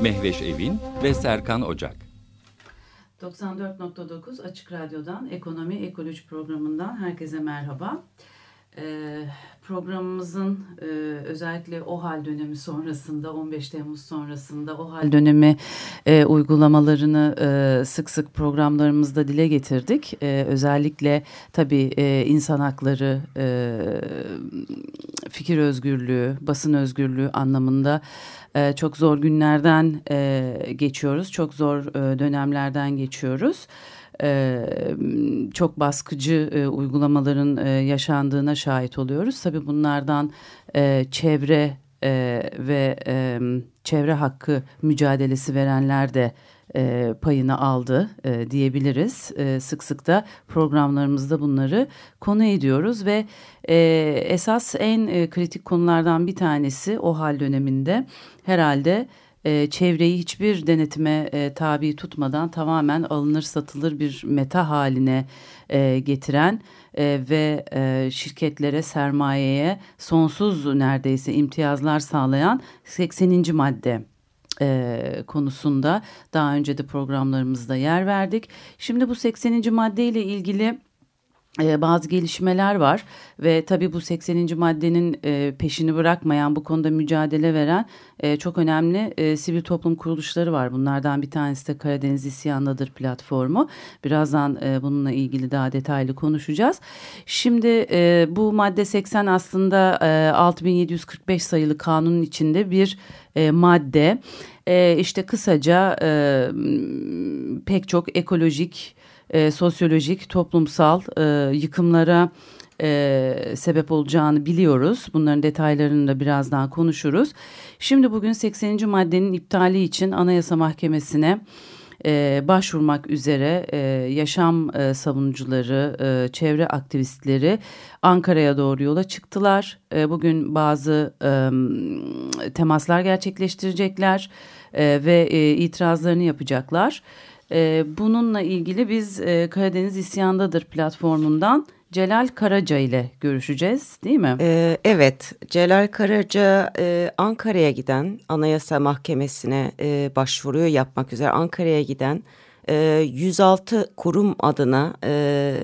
Mehveş Evin ve Serkan Ocak. 94.9 Açık Radyo'dan Ekonomi Ekoloji programından herkese merhaba. Ee, programımızın e, özellikle OHAL dönemi sonrasında 15 Temmuz sonrasında OHAL dönemi e, uygulamalarını e, sık sık programlarımızda dile getirdik. E, özellikle tabii e, insan hakları, e, fikir özgürlüğü, basın özgürlüğü anlamında e, çok zor günlerden e, geçiyoruz. Çok zor e, dönemlerden geçiyoruz e, çok baskıcı e, uygulamaların e, yaşandığına şahit oluyoruz. Tabii bunlardan çevre ve çevre hakkı mücadelesi verenler de payını aldı diyebiliriz. Sık sık da programlarımızda bunları konu ediyoruz ve esas en kritik konulardan bir tanesi o hal döneminde herhalde e, çevreyi hiçbir denetime e, tabi tutmadan tamamen alınır satılır bir meta haline e, getiren ve şirketlere sermayeye sonsuz neredeyse imtiyazlar sağlayan 80. madde konusunda daha önce de programlarımızda yer verdik. Şimdi bu 80. madde ile ilgili bazı gelişmeler var ve tabii bu 80. maddenin e, peşini bırakmayan bu konuda mücadele veren e, çok önemli e, sivil toplum kuruluşları var. Bunlardan bir tanesi de Karadeniz İsyanlıdır platformu. Birazdan bununla ilgili daha detaylı konuşacağız. Şimdi bu madde 80 aslında e, 6745 sayılı kanunun içinde bir madde. İşte kısaca pek çok ekolojik e, sosyolojik, toplumsal e, yıkımlara e, sebep olacağını biliyoruz. Bunların detaylarını da birazdan konuşuruz. Şimdi bugün 80. maddenin iptali için Anayasa Mahkemesi'ne e, başvurmak üzere e, yaşam e, savunucuları, e, çevre aktivistleri Ankara'ya doğru yola çıktılar. E, bugün bazı e, temaslar gerçekleştirecekler e, ve e, itirazlarını yapacaklar. Bununla ilgili biz e, Karadeniz İsyandadır platformundan Celal Karaca ile görüşeceğiz değil mi? Ee, evet Celal Karaca e, Ankara'ya giden Anayasa Mahkemesi'ne e, başvuruyor yapmak üzere Ankara'ya giden e, 106 kurum adına e,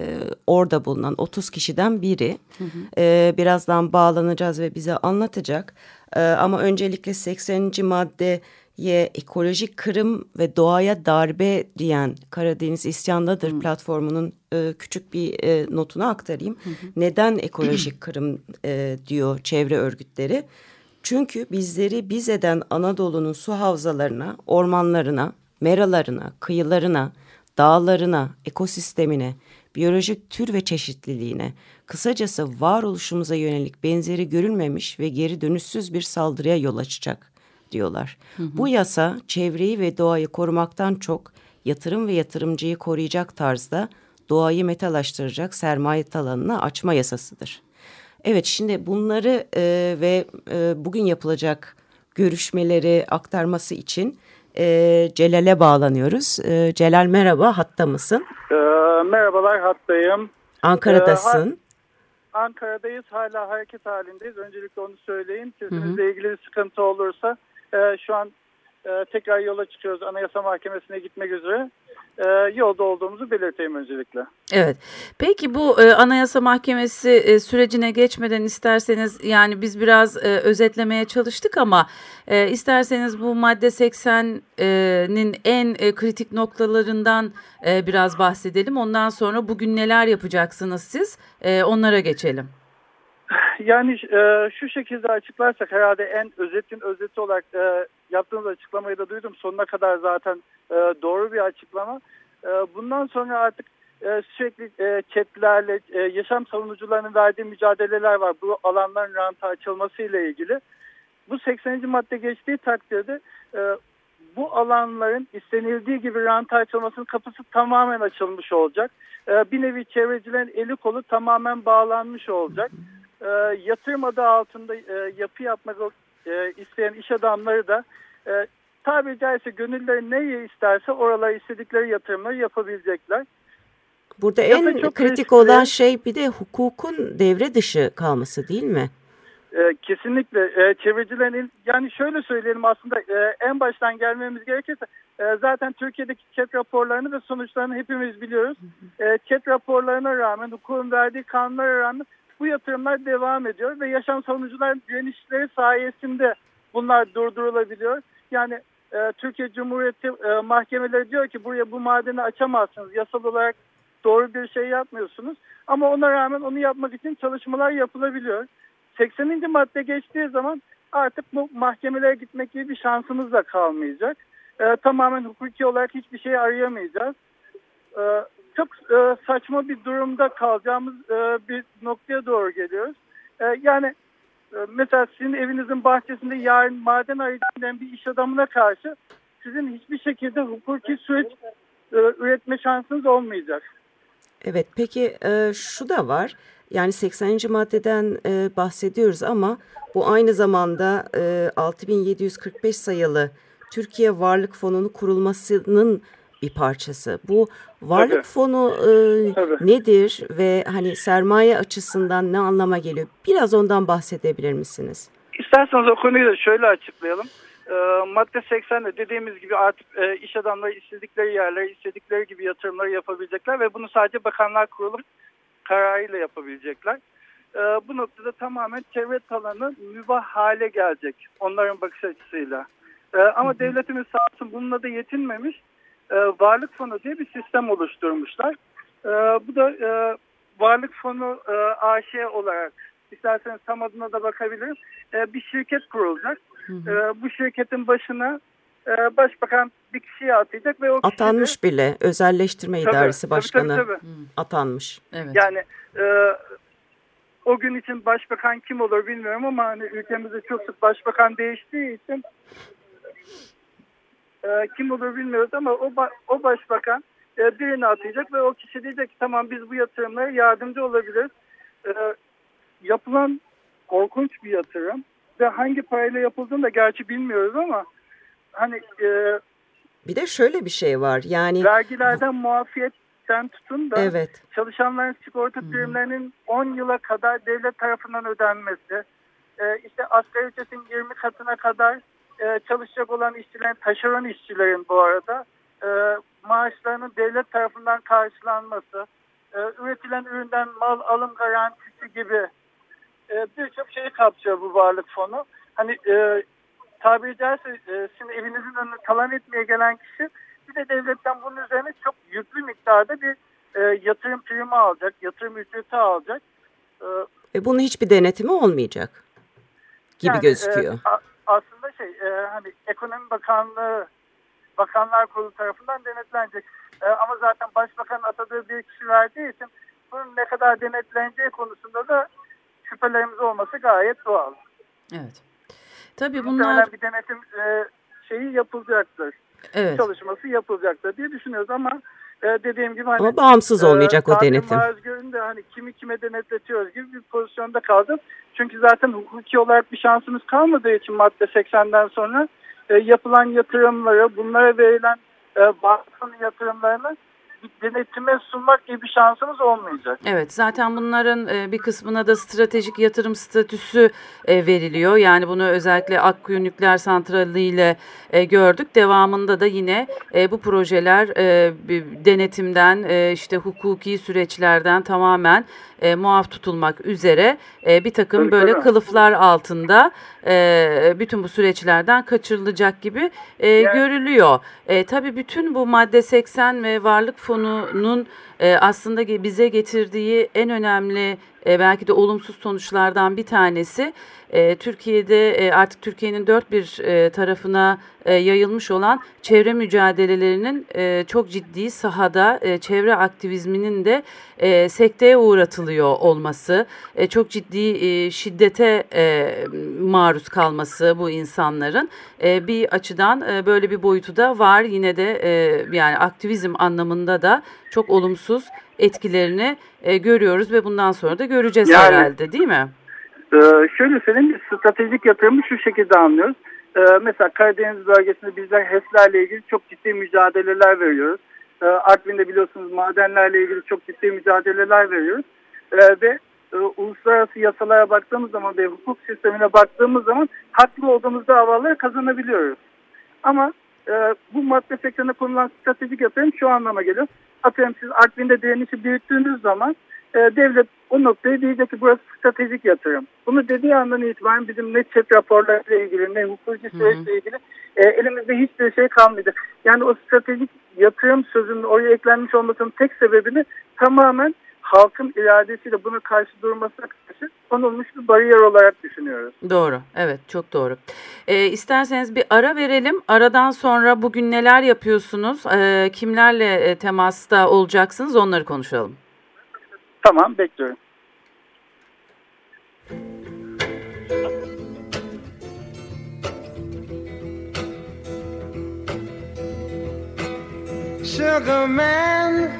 orada bulunan 30 kişiden biri. Hı hı. E, birazdan bağlanacağız ve bize anlatacak. E, ama öncelikle 80. madde ye ekolojik kırım ve doğaya darbe diyen Karadeniz İsyandadır hmm. platformunun e, küçük bir e, notunu aktarayım. Hmm. Neden ekolojik kırım e, diyor çevre örgütleri? Çünkü bizleri biz eden Anadolu'nun su havzalarına, ormanlarına, meralarına, kıyılarına, dağlarına, ekosistemine, biyolojik tür ve çeşitliliğine, kısacası varoluşumuza yönelik benzeri görülmemiş ve geri dönüşsüz bir saldırıya yol açacak diyorlar. Hı hı. Bu yasa çevreyi ve doğayı korumaktan çok yatırım ve yatırımcıyı koruyacak tarzda doğayı metalaştıracak sermaye alanını açma yasasıdır. Evet şimdi bunları e, ve e, bugün yapılacak görüşmeleri aktarması için e, Celal'e bağlanıyoruz. E, Celal merhaba hatta mısın? E, merhabalar hattayım. Ankara'dasın. E, Ankara'dayız hala hareket halindeyiz. Öncelikle onu söyleyeyim. Sizinle ilgili bir sıkıntı olursa e, şu an e, tekrar yola çıkıyoruz Anayasa Mahkemesi'ne gitmek üzere. E, yolda olduğumuzu belirteyim öncelikle. Evet. Peki bu e, Anayasa Mahkemesi e, sürecine geçmeden isterseniz yani biz biraz e, özetlemeye çalıştık ama e, isterseniz bu madde 80'nin en e, kritik noktalarından e, biraz bahsedelim. Ondan sonra bugün neler yapacaksınız siz? E, onlara geçelim. Yani e, şu şekilde açıklarsak herhalde en özetin özeti olarak e, yaptığınız açıklamayı da duydum. Sonuna kadar zaten e, doğru bir açıklama. E, bundan sonra artık e, sürekli e, chatlerle e, yaşam savunucularının verdiği mücadeleler var. Bu alanların ranta açılması ile ilgili. Bu 80. madde geçtiği takdirde e, bu alanların istenildiği gibi ranta açılmasının kapısı tamamen açılmış olacak. E, bir nevi çevrecilerin eli kolu tamamen bağlanmış olacak. E, yatırım adı altında e, yapı yapmak e, isteyen iş adamları da e, tabiri caizse gönülleri neyi isterse oralara istedikleri yatırımları yapabilecekler. Burada en kritik riskli. olan şey bir de hukukun devre dışı kalması değil mi? E, kesinlikle e, çevrecilerin yani şöyle söyleyelim aslında e, en baştan gelmemiz gerekirse e, zaten Türkiye'deki chat raporlarını ve sonuçlarını hepimiz biliyoruz. E, chat raporlarına rağmen hukukun verdiği kanunlara rağmen bu yatırımlar devam ediyor ve yaşam savunucular direnişleri sayesinde bunlar durdurulabiliyor. Yani e, Türkiye Cumhuriyeti e, mahkemeleri diyor ki buraya bu madeni açamazsınız. Yasal olarak doğru bir şey yapmıyorsunuz. Ama ona rağmen onu yapmak için çalışmalar yapılabiliyor. 80. madde geçtiği zaman artık bu mahkemelere gitmek gibi bir şansımız da kalmayacak. E, tamamen hukuki olarak hiçbir şey arayamayacağız. E, çok e, saçma bir durumda kalacağımız e, bir noktaya doğru geliyoruz. E, yani e, mesela sizin evinizin bahçesinde yarın maden arayacağım bir iş adamına karşı sizin hiçbir şekilde hukuki süreç e, üretme şansınız olmayacak. Evet peki e, şu da var. Yani 80. maddeden e, bahsediyoruz ama bu aynı zamanda e, 6745 sayılı Türkiye Varlık Fonu'nun kurulmasının bir parçası. Bu varlık Tabii. fonu e, nedir ve hani sermaye açısından ne anlama geliyor? Biraz ondan bahsedebilir misiniz? İsterseniz o konuyu da şöyle açıklayalım. E, madde 80'de dediğimiz gibi artık e, iş adamları istedikleri yerlere istedikleri gibi yatırımları yapabilecekler ve bunu sadece bakanlar kurulu kararıyla yapabilecekler. E, bu noktada tamamen çevre talanı mübah hale gelecek onların bakış açısıyla. E, ama devletimiz sağ olsun bununla da yetinmemiş. E, varlık fonu diye bir sistem oluşturmuşlar. E, bu da e, varlık fonu e, AŞ olarak isterseniz tam adına da bakabilirim. E, bir şirket kurulacak. Hı hı. E, bu şirketin başına e, başbakan bir kişiyi atayacak ve o Atanmış de, bile özelleştirme tabii, idaresi başkanı tabii, tabii. atanmış. Evet. Yani e, o gün için başbakan kim olur bilmiyorum ama hani ülkemizde çok sık başbakan değiştiği için e, kim olur bilmiyoruz ama o, o başbakan e, birini atayacak ve o kişi diyecek ki tamam biz bu yatırımlara yardımcı olabiliriz. E, yapılan korkunç bir yatırım ve hangi parayla yapıldığını da gerçi bilmiyoruz ama hani e, bir de şöyle bir şey var yani vergilerden muafiyetten tutun da evet. çalışanların sigorta primlerinin 10 yıla kadar devlet tarafından ödenmesi e, işte asgari ücretin 20 katına kadar e, çalışacak olan işçilerin taşeron işçilerin bu arada e, maaşlarının devlet tarafından karşılanması e, üretilen üründen mal alım garantisi gibi e, birçok şeyi kapsıyor bu varlık fonu. Hani e, tabiri caizse e, sizin evinizin önüne talan etmeye gelen kişi bir de devletten bunun üzerine çok yüklü miktarda bir e, yatırım primi alacak, yatırım ücreti alacak. E, e bunun hiçbir denetimi olmayacak gibi yani, gözüküyor. E, a, aslında şey e, hani ekonomi bakanlığı bakanlar kurulu tarafından denetlenecek. E, ama zaten başbakan atadığı bir kişi verdiği için bunun ne kadar denetleneceği konusunda da şüphelerimiz olması gayet doğal. Evet. Tabii bunlar... bir denetim e, şeyi yapılacaktır. Evet. Çalışması yapılacaktır diye düşünüyoruz ama e, dediğim gibi hani, ama bağımsız olmayacak e, o denetim. Özgür'ün de hani kimi kime denetletiyoruz gibi bir pozisyonda kaldık. Çünkü zaten hukuki olarak bir şansımız kalmadığı için madde 80'den sonra e, yapılan yatırımları, bunlara verilen e, vakfın yatırımlarını denetime sunmak gibi bir şansımız olmayacak. Evet zaten bunların e, bir kısmına da stratejik yatırım statüsü e, veriliyor. Yani bunu özellikle Akkuyu Nükleer Santrali ile e, gördük. Devamında da yine bu projeler denetimden işte hukuki süreçlerden tamamen muaf tutulmak üzere bir takım tabii, böyle tabii. kılıflar altında bütün bu süreçlerden kaçırılacak gibi yani, görülüyor. Tabii bütün bu madde 80 ve varlık fonunun e, aslında bize getirdiği en önemli e, belki de olumsuz sonuçlardan bir tanesi e, Türkiye'de e, artık Türkiye'nin dört bir tarafına yayılmış olan çevre mücadelelerinin çok ciddi sahada çevre aktivizminin de sekteye uğratılıyor olması, çok ciddi şiddete maruz kalması bu insanların bir açıdan böyle bir boyutu da var. Yine de yani aktivizm anlamında da çok olumsuz etkilerini e, görüyoruz ve bundan sonra da göreceğiz yani, herhalde değil mi? E, şöyle söyleyeyim, stratejik yatırımı şu şekilde anlıyoruz. E, mesela Karadeniz bölgesinde bizler HES'lerle ilgili çok ciddi mücadeleler veriyoruz. E, Artvin'de biliyorsunuz madenlerle ilgili çok ciddi mücadeleler veriyoruz. E, ve e, uluslararası yasalara baktığımız zaman ve hukuk sistemine baktığımız zaman haklı olduğumuz davaları kazanabiliyoruz. Ama e, bu madde sektörüne konulan stratejik yatırım şu anlama geliyor. Atıyorum siz Artvin'de direnişi büyüttüğünüz zaman e, devlet o noktayı diyecek ki burası stratejik yatırım. Bunu dediği andan itibaren bizim ne çet raporlarıyla ilgili ne hukuki süreçle ilgili e, elimizde hiçbir şey kalmadı. Yani o stratejik yatırım sözünün oraya eklenmiş olmasının tek sebebini tamamen halkın iradesiyle buna karşı durmasına karşı konulmuş bir bariyer olarak düşünüyoruz. Doğru, evet çok doğru. E, isterseniz bir ara verelim. Aradan sonra bugün neler yapıyorsunuz, e, kimlerle temasta olacaksınız onları konuşalım. Tamam, bekliyorum. Sugar man,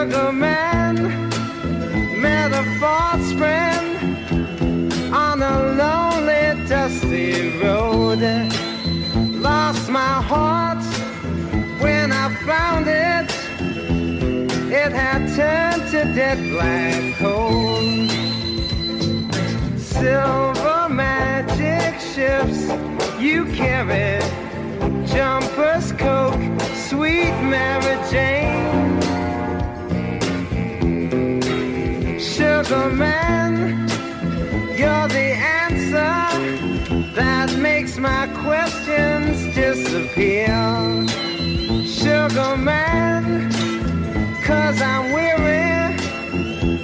Sugar man, met a false friend on a lonely, dusty road. Lost my heart when I found it, it had turned to dead black coal. Silver magic ships you carried, jumpers, coke, sweet Mary Jane. Sugar man, you're the answer that makes my questions disappear sugar man, cause I'm weary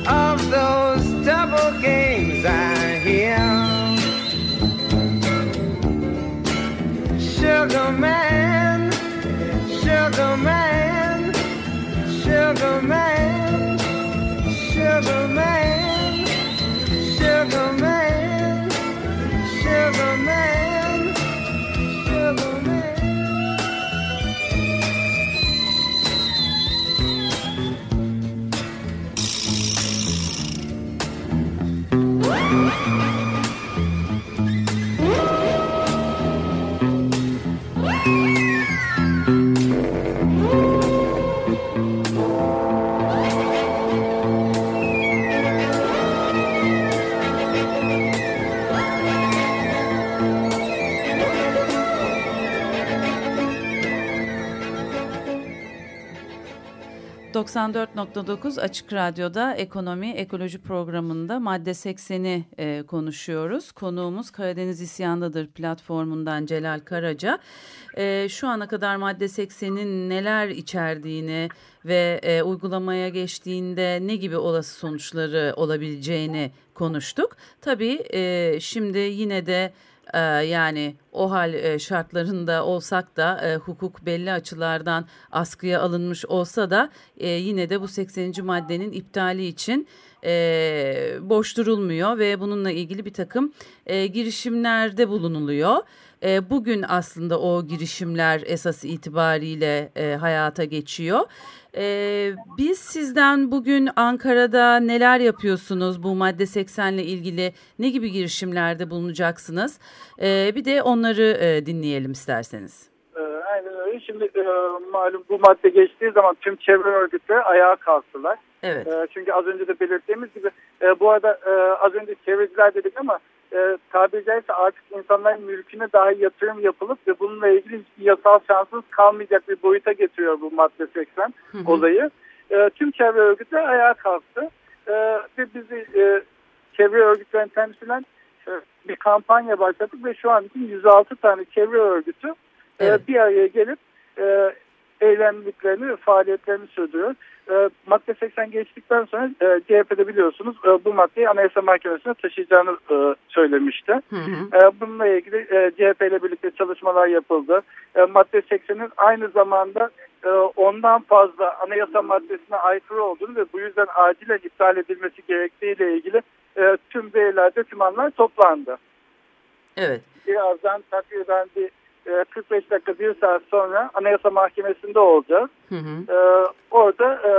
of those double games I hear. ...94.9 Açık Radyo'da Ekonomi Ekoloji programında madde 80'i e, konuşuyoruz. Konuğumuz Karadeniz İsyandadır platformundan Celal Karaca. E, şu ana kadar madde 80'in neler içerdiğini ve e, uygulamaya geçtiğinde ne gibi olası sonuçları olabileceğini konuştuk. Tabii e, şimdi yine de ee, yani o hal e, şartlarında olsak da e, hukuk belli açılardan askıya alınmış olsa da e, yine de bu 80. maddenin iptali için boş durulmuyor ve bununla ilgili bir takım girişimlerde bulunuluyor. Bugün aslında o girişimler esas itibariyle hayata geçiyor. Ee, biz sizden bugün Ankara'da neler yapıyorsunuz bu madde 80 ile ilgili ne gibi girişimlerde bulunacaksınız? Ee, bir de onları e, dinleyelim isterseniz. Aynen şimdi e, malum bu madde geçtiği zaman tüm çevre örgütleri ayağa kalktılar. Evet. E, çünkü az önce de belirttiğimiz gibi e, bu arada e, az önce çevreciler dedik ama e, tabiri caizse artık insanların mülküne dahi yatırım yapılıp ve bununla ilgili yasal şansınız kalmayacak bir boyuta getiriyor bu madde 80 hı hı. olayı. E, tüm çevre örgütleri ayağa kalktı e, ve bizi e, çevre örgütlerini temsilen e, bir kampanya başlattık ve şu an için 106 tane çevre örgütü e, evet. e, bir araya gelip e, eylemliklerini faaliyetlerini sürdürüyor. E, madde 80 geçtikten sonra e, CHP'de biliyorsunuz e, bu maddeyi Anayasa Mahkemesi'ne taşıyacağını e, söylemişti. Hı hı. E, bununla ilgili e, CHP ile birlikte çalışmalar yapıldı. E, madde 80'in aynı zamanda e, ondan fazla anayasa maddesine aykırı olduğunu ve bu yüzden acilen iptal edilmesi gerektiğiyle ilgili e, tüm beylerde tümanlar toplandı. Evet. Birazdan takriben bir 45 e, dakika bir saat sonra Anayasa Mahkemesi'nde olacağız. Hı hı. Ee, orada e,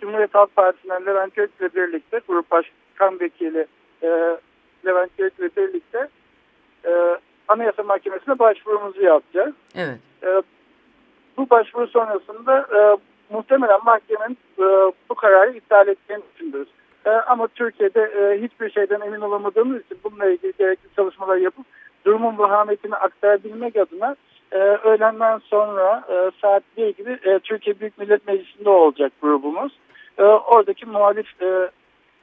Cumhuriyet Halk Partisi'nden Levent Gök ile birlikte Grup Başkan Vekili e, Levent Gök ile birlikte e, Anayasa Mahkemesi'ne başvurumuzu yapacağız. Evet. E, bu başvuru sonrasında e, muhtemelen mahkemenin e, bu kararı iptal edeceğini düşünüyoruz. E, ama Türkiye'de e, hiçbir şeyden emin olamadığımız için bununla ilgili gerekli çalışmalar yapıp durumun vahametini aktarabilmek adına e, öğlenden sonra e, saat 1 gibi e, Türkiye Büyük Millet Meclisi'nde olacak grubumuz. E, oradaki muhalif e,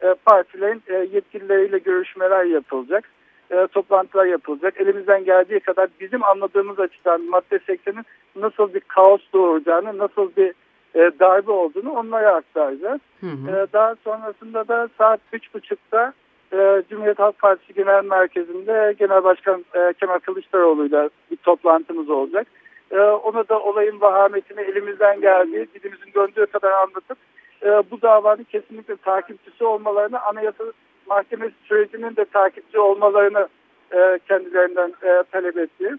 e, partilerin e, yetkilileriyle görüşmeler yapılacak. E, toplantılar yapılacak. Elimizden geldiği kadar bizim anladığımız açıdan madde 80'in nasıl bir kaos doğuracağını, nasıl bir e, darbe olduğunu onlara aktaracağız. Hı hı. E, daha sonrasında da saat 3.30'da e, Cumhuriyet Halk Partisi Genel Merkezi'nde Genel Başkan e, Kemal Kılıçdaroğlu'yla bir toplantımız olacak. E, ona da olayın vahametini elimizden geldiği, dilimizin döndüğü kadar anlatıp e, bu davanın kesinlikle takipçisi olmalarını, anayasa mahkemesi sürecinin de takipçi olmalarını e, kendilerinden e, talep ettiği.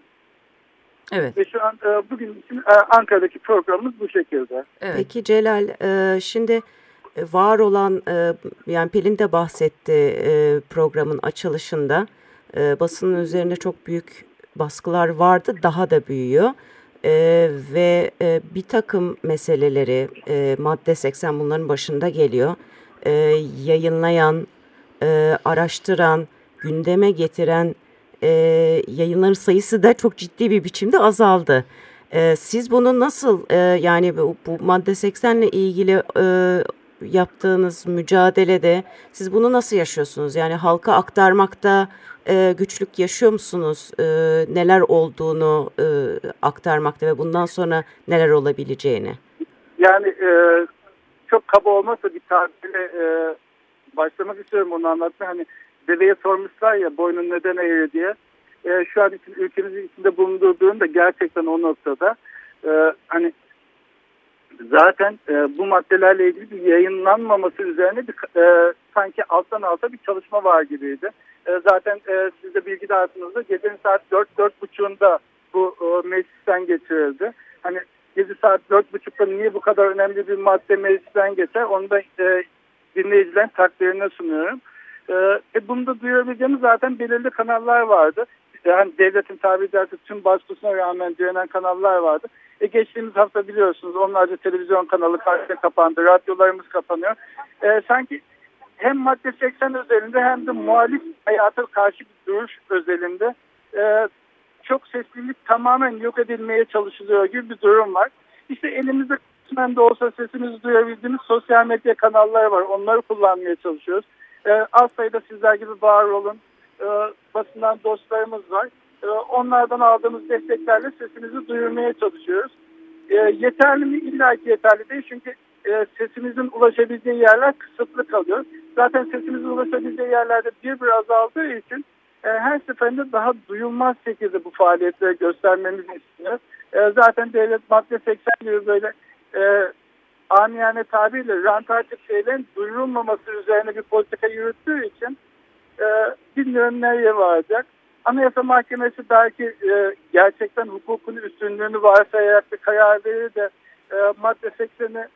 Evet. Ve şu an e, bugün için e, Ankara'daki programımız bu şekilde. Evet. Peki Celal, e, şimdi var olan e, yani Pelin de bahsetti e, programın açılışında basının üzerinde çok büyük baskılar vardı daha da büyüyor. ve bir takım meseleleri madde 80 bunların başında geliyor. yayınlayan, araştıran, gündeme getiren yayınların sayısı da çok ciddi bir biçimde azaldı. siz bunu nasıl yani bu, bu madde 80 ile ilgili yaptığınız mücadelede siz bunu nasıl yaşıyorsunuz? Yani halka aktarmakta e, güçlük yaşıyor musunuz? E, neler olduğunu e, aktarmakta ve bundan sonra neler olabileceğini? Yani e, çok kaba olmasa bir tabirle e, başlamak istiyorum onu anlatmaya. Hani deveye sormuşlar ya boynun neden eğri diye. E, şu an için ülkemizin içinde bulunduğu da gerçekten o noktada. E, hani zaten e, bu maddelerle ilgili bir yayınlanmaması üzerine bir e, sanki alttan alta bir çalışma var gibiydi. E, zaten e, siz de bilgi dağıtınızda gecenin saat 4-4.30'unda bu e, meclisten geçirildi. Hani gece saat 4.30'da niye bu kadar önemli bir madde meclisten geçer onu da e, dinleyicilerin takdirine sunuyorum. E, e, bunu da duyabileceğimiz zaten belirli kanallar vardı. Yani devletin tabiri caizse tüm baskısına rağmen direnen kanallar vardı. E geçtiğimiz hafta biliyorsunuz onlarca televizyon kanalı karşıya kapandı, radyolarımız kapanıyor. E, sanki hem madde 80 özelinde hem de muhalif hayata karşı bir duruş özelinde e, çok seslilik tamamen yok edilmeye çalışılıyor gibi bir durum var. İşte elimizde kısmen de olsa sesimizi duyabildiğimiz sosyal medya kanalları var. Onları kullanmaya çalışıyoruz. E, az sayıda sizler gibi var olun. E, basından dostlarımız var. Ee, onlardan aldığımız desteklerle sesimizi duyurmaya çalışıyoruz. E, yeterli mi? İlla ki yeterli değil çünkü e, sesimizin ulaşabildiği yerler kısıtlı kalıyor. Zaten sesimizin ulaşabildiği yerlerde bir bir azaldığı için e, her seferinde daha duyulmaz şekilde bu faaliyetleri göstermemizi istiyoruz. E, zaten devlet madde 80 gibi böyle e, amiyane tabirle rant artık şeylerin duyurulmaması üzerine bir politika yürüttüğü için e, bilmiyorum nereye varacak. Anayasa Mahkemesi belki e, gerçekten hukukun üstünlüğünü varsayarak bir karar verir de e, madde 80'i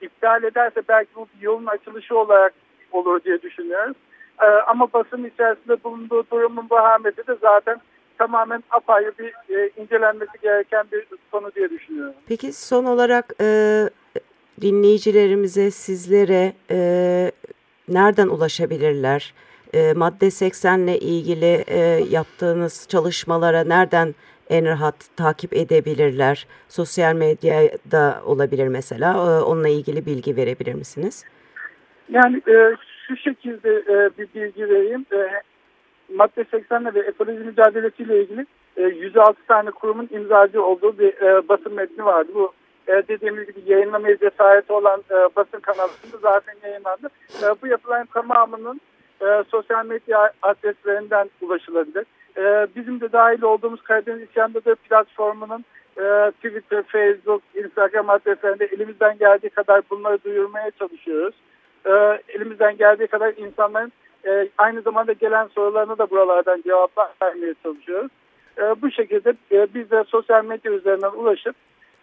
iptal ederse belki bu bir yolun açılışı olarak olur diye düşünüyoruz. E, ama basın içerisinde bulunduğu durumun vahameti de zaten tamamen apayrı bir e, incelenmesi gereken bir konu diye düşünüyorum. Peki son olarak e, dinleyicilerimize, sizlere e, nereden ulaşabilirler? E, madde 80 ile ilgili e, yaptığınız çalışmalara nereden en rahat takip edebilirler? Sosyal medyada olabilir mesela. E, onunla ilgili bilgi verebilir misiniz? Yani e, şu şekilde e, bir bilgi vereyim. E, madde 80 ve ekoloji mücadelesiyle ilgili e, 106 tane kurumun imzacı olduğu bir e, basın metni vardı. Bu e, dediğimiz gibi yayınlamaya cesareti olan e, basın kanalında zaten yayınlandı. E, bu yapılan tamamının e, sosyal medya adreslerinden ulaşılabilir. E, bizim de dahil olduğumuz Karadeniz İsyan'da platformunun e, Twitter, Facebook, Instagram adreslerinde elimizden geldiği kadar bunları duyurmaya çalışıyoruz. E, elimizden geldiği kadar insanların e, aynı zamanda gelen sorularına da buralardan cevaplar vermeye çalışıyoruz. E, bu şekilde e, biz de sosyal medya üzerinden ulaşıp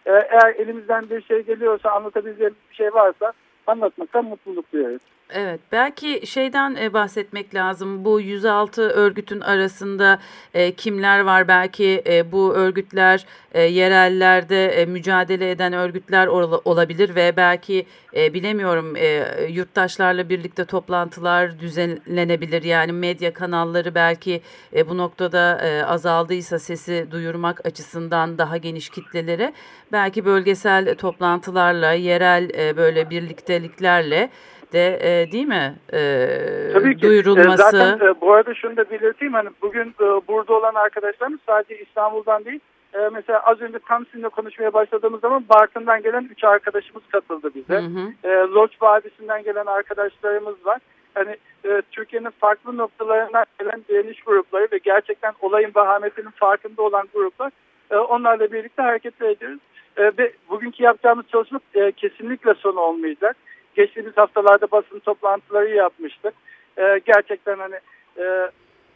e, eğer elimizden bir şey geliyorsa anlatabileceğimiz bir şey varsa anlatmaktan mutluluk duyuyoruz. Evet belki şeyden e, bahsetmek lazım. Bu 106 örgütün arasında e, kimler var? Belki e, bu örgütler e, yerellerde e, mücadele eden örgütler ol, olabilir ve belki e, bilemiyorum e, yurttaşlarla birlikte toplantılar düzenlenebilir. Yani medya kanalları belki e, bu noktada e, azaldıysa sesi duyurmak açısından daha geniş kitlelere belki bölgesel toplantılarla yerel e, böyle birlikteliklerle de e, değil mi e, Tabii ki. duyurulması. E, zaten e, bu arada şunu da belirteyim hani bugün e, burada olan arkadaşlarımız sadece İstanbul'dan değil e, mesela az önce tam sizinle konuşmaya başladığımız zaman Bartın'dan gelen üç arkadaşımız katıldı bize. Hı hı. E, Loç Vadisi'nden gelen arkadaşlarımız var. Hani e, Türkiye'nin farklı noktalarından gelen direniş grupları ve gerçekten olayın vahametinin farkında olan gruplar e, onlarla birlikte hareket ediyoruz. E, ve bugünkü yapacağımız çalışma e, kesinlikle sonu olmayacak geçtiğimiz haftalarda basın toplantıları yapmıştık. E, gerçekten hani e,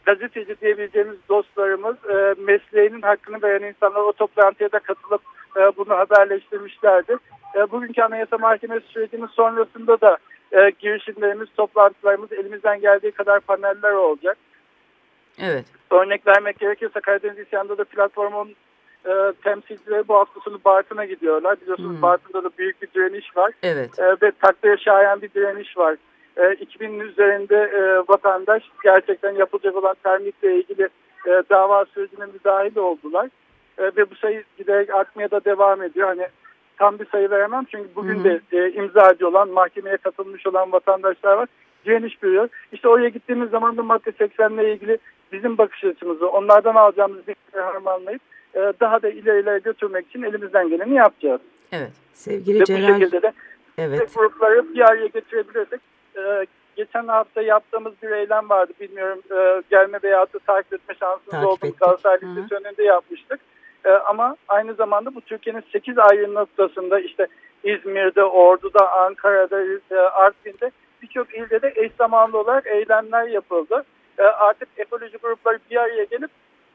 gazeteci diyebileceğimiz dostlarımız e, mesleğinin hakkını veren insanlar o toplantıya da katılıp e, bunu haberleştirmişlerdi. E, bugünkü Anayasa Mahkemesi sürecinin sonrasında da e, girişimlerimiz, toplantılarımız elimizden geldiği kadar paneller olacak. Evet. Örnek vermek gerekirse Karadeniz İsyan'da da platformun e, temsilcileri bu hafta sonu Bartın'a gidiyorlar. Biliyorsunuz hmm. Bartın'da da büyük bir direniş var. Evet. E, ve takdire şayan bir direniş var. E, 2000'in üzerinde e, vatandaş gerçekten yapılacak olan termitle ilgili e, dava sürecine müdahil oldular. E, ve bu sayı giderek artmaya da devam ediyor. Hani tam bir sayı veremem çünkü bugün de e, imzacı olan, mahkemeye katılmış olan vatandaşlar var. Direniş büyüyor. İşte oraya gittiğimiz zaman da madde 80 ile ilgili bizim bakış açımızı, onlardan alacağımız bir harmanlayıp e, daha da ilerilere götürmek için elimizden geleni yapacağız. Evet. Sevgili Ve Celal. bu şekilde de evet. grupları bir araya getirebilirsek e, geçen hafta yaptığımız bir eylem vardı. Bilmiyorum e, gelme veya da takip etme şansınız takip oldu. Galatasaray Lisesi önünde yapmıştık. E, ama aynı zamanda bu Türkiye'nin 8 ayrı noktasında işte İzmir'de, Ordu'da, Ankara'da, e, Artvin'de birçok ilde de eş zamanlı olarak eylemler yapıldı. E, artık ekoloji grupları bir araya gelip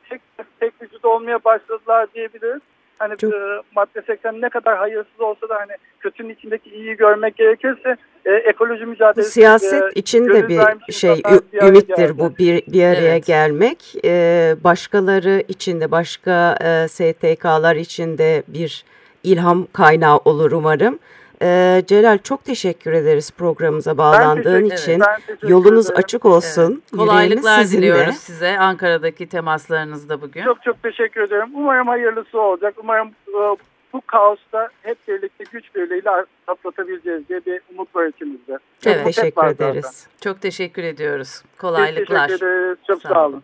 tek tek vücut olmaya başladılar diyebiliriz. Hani Çok... e, madde 80 ne kadar hayırsız olsa da hani kötünün içindeki iyiyi görmek gerekirse e, ekoloji mücadelesi siyaset e, için de bir şey bir ümittir bu bir bir araya evet. gelmek. E, başkaları için de başka e, STK'lar için de bir ilham kaynağı olur umarım. Ee, Celal çok teşekkür ederiz programımıza bağlandığın için. Yolunuz ederim. açık olsun. Evet. Kolaylıklar diliyoruz size Ankara'daki temaslarınızda bugün. Çok çok teşekkür ederim. Umarım hayırlısı olacak. Umarım e, bu kaosta hep birlikte güç birliğiyle atlatabileceğiz diye bir umut var içimizde. Çok evet. teşekkür ederiz. Zaten. Çok teşekkür ediyoruz. Kolaylıklar. Çok teşekkür ederiz. Çok sağ, sağ olun.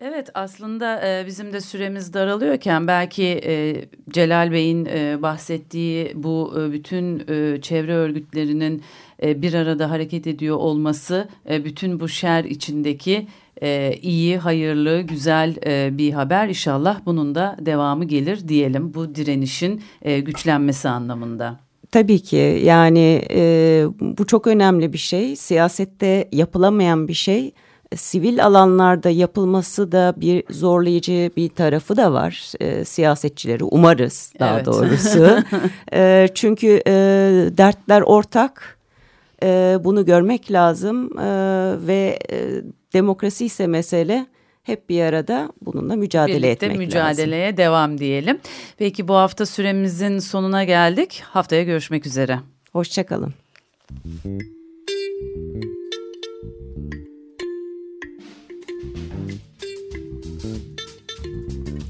Evet aslında e, bizim de süremiz daralıyorken belki e, Celal Bey'in e, bahsettiği bu bütün çevre örgütlerinin bir arada hareket ediyor olması bütün bu şer içindeki iyi, hayırlı, güzel bir haber. İnşallah bunun da devamı gelir diyelim bu direnişin güçlenmesi anlamında. Tabii ki yani bu çok önemli bir şey. Siyasette yapılamayan bir şey sivil alanlarda yapılması da bir zorlayıcı bir tarafı da var. E, siyasetçileri umarız daha evet. doğrusu. e, çünkü e, dertler ortak. E, bunu görmek lazım e, ve e, demokrasi ise mesele hep bir arada bununla mücadele Birlikte etmek mücadeleye lazım. devam diyelim. Peki bu hafta süremizin sonuna geldik. Haftaya görüşmek üzere. Hoşçakalın.